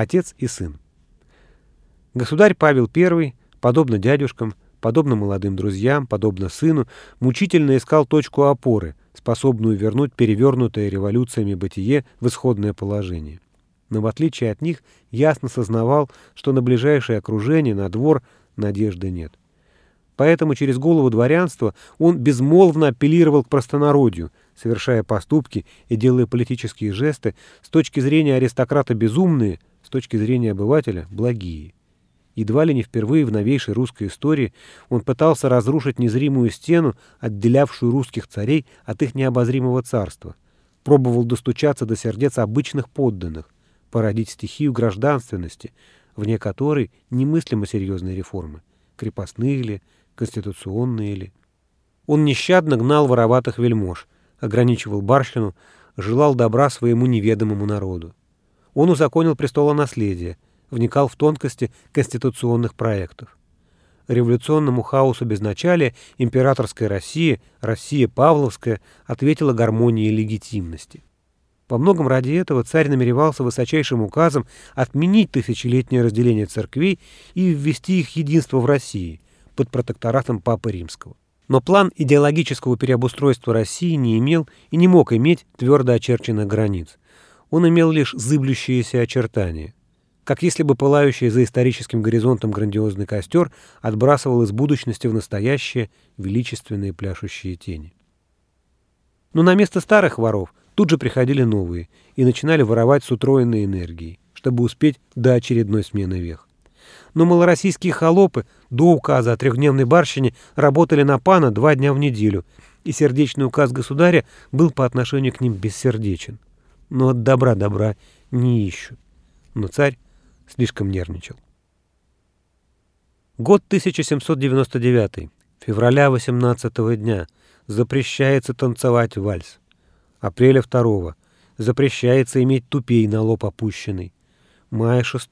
Отец и сын. Государь Павел I, подобно дядюшкам, подобно молодым друзьям, подобно сыну, мучительно искал точку опоры, способную вернуть перевернутое революциями бытие в исходное положение. Но в отличие от них, ясно сознавал, что на ближайшее окружение, на двор, надежды нет. Поэтому через голову дворянства он безмолвно апеллировал к простонародью, совершая поступки и делая политические жесты с точки зрения аристократа безумные, с точки зрения обывателя благие. Едва ли не впервые в новейшей русской истории он пытался разрушить незримую стену, отделявшую русских царей от их необозримого царства. Пробовал достучаться до сердец обычных подданных, породить стихию гражданственности, вне которой немыслимо серьезные реформы, крепостные ли, конституционные ли. Он нещадно гнал вороватых вельмож, ограничивал барщину, желал добра своему неведомому народу. Он узаконил престолонаследие – вникал в тонкости конституционных проектов. Революционному хаосу безначалия императорская Россия, Россия Павловская, ответила гармонией легитимности. По многом ради этого царь намеревался высочайшим указом отменить тысячелетнее разделение церквей и ввести их единство в России под протекторатом Папы Римского. Но план идеологического переобустройства России не имел и не мог иметь твердо очерченных границ. Он имел лишь зыблющиеся очертания как если бы пылающий за историческим горизонтом грандиозный костер отбрасывал из будущности в настоящее величественные пляшущие тени. Но на место старых воров тут же приходили новые и начинали воровать с утроенной энергией, чтобы успеть до очередной смены вех. Но малороссийские холопы до указа о трехдневной барщине работали на пана два дня в неделю, и сердечный указ государя был по отношению к ним бессердечен. Но от добра добра не ищут. Но царь слишком нервничал. Год 1799, февраля 18 дня, запрещается танцевать вальс. Апреля 2 запрещается иметь тупей на лоб опущенный. Мая 6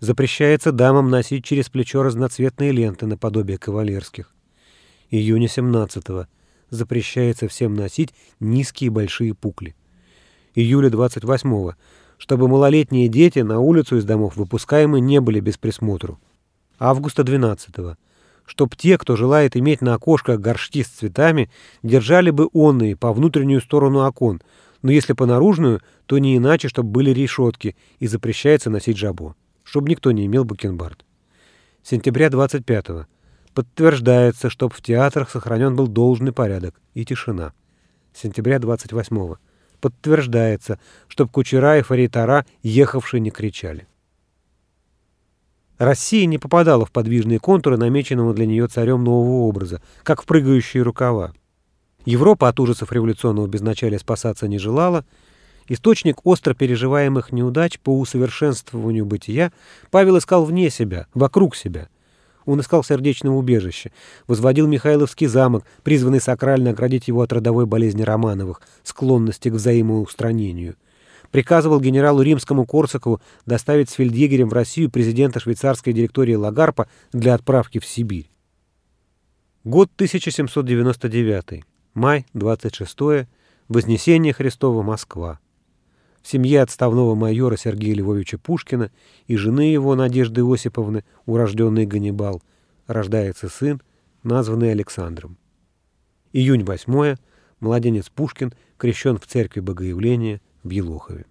запрещается дамам носить через плечо разноцветные ленты наподобие кавалерских. Июня 17 запрещается всем носить низкие большие пукли. Июля 28 чтобы малолетние дети на улицу из домов выпускаемы не были без присмотру. Августа 12 -го. Чтоб те, кто желает иметь на окошках горшки с цветами, держали бы онные по внутреннюю сторону окон, но если по наружную, то не иначе, чтобы были решетки, и запрещается носить жабо, чтобы никто не имел бакенбард. Сентября 25 -го. Подтверждается, чтоб в театрах сохранен был должный порядок и тишина. Сентября 28 -го подтверждается, чтоб кучера и фаритара, ехавшие, не кричали. Россия не попадала в подвижные контуры намеченного для нее царем нового образа, как в прыгающие рукава. Европа от ужасов революционного безначалия спасаться не желала. Источник остро переживаемых неудач по усовершенствованию бытия Павел искал вне себя, вокруг себя – он искал сердечного убежища, возводил Михайловский замок, призванный сакрально оградить его от родовой болезни Романовых, склонности к взаимоустранению. Приказывал генералу римскому Корсакову доставить с фельдъегерем в Россию президента швейцарской директории Лагарпа для отправки в Сибирь. Год 1799. Май 26. Вознесение Христово, Москва семье отставного майора Сергея Львовича Пушкина и жены его Надежды Осиповны, урожденный Ганнибал, рождается сын, названный Александром. Июнь 8 младенец Пушкин крещен в церкви Богоявления в Елохове.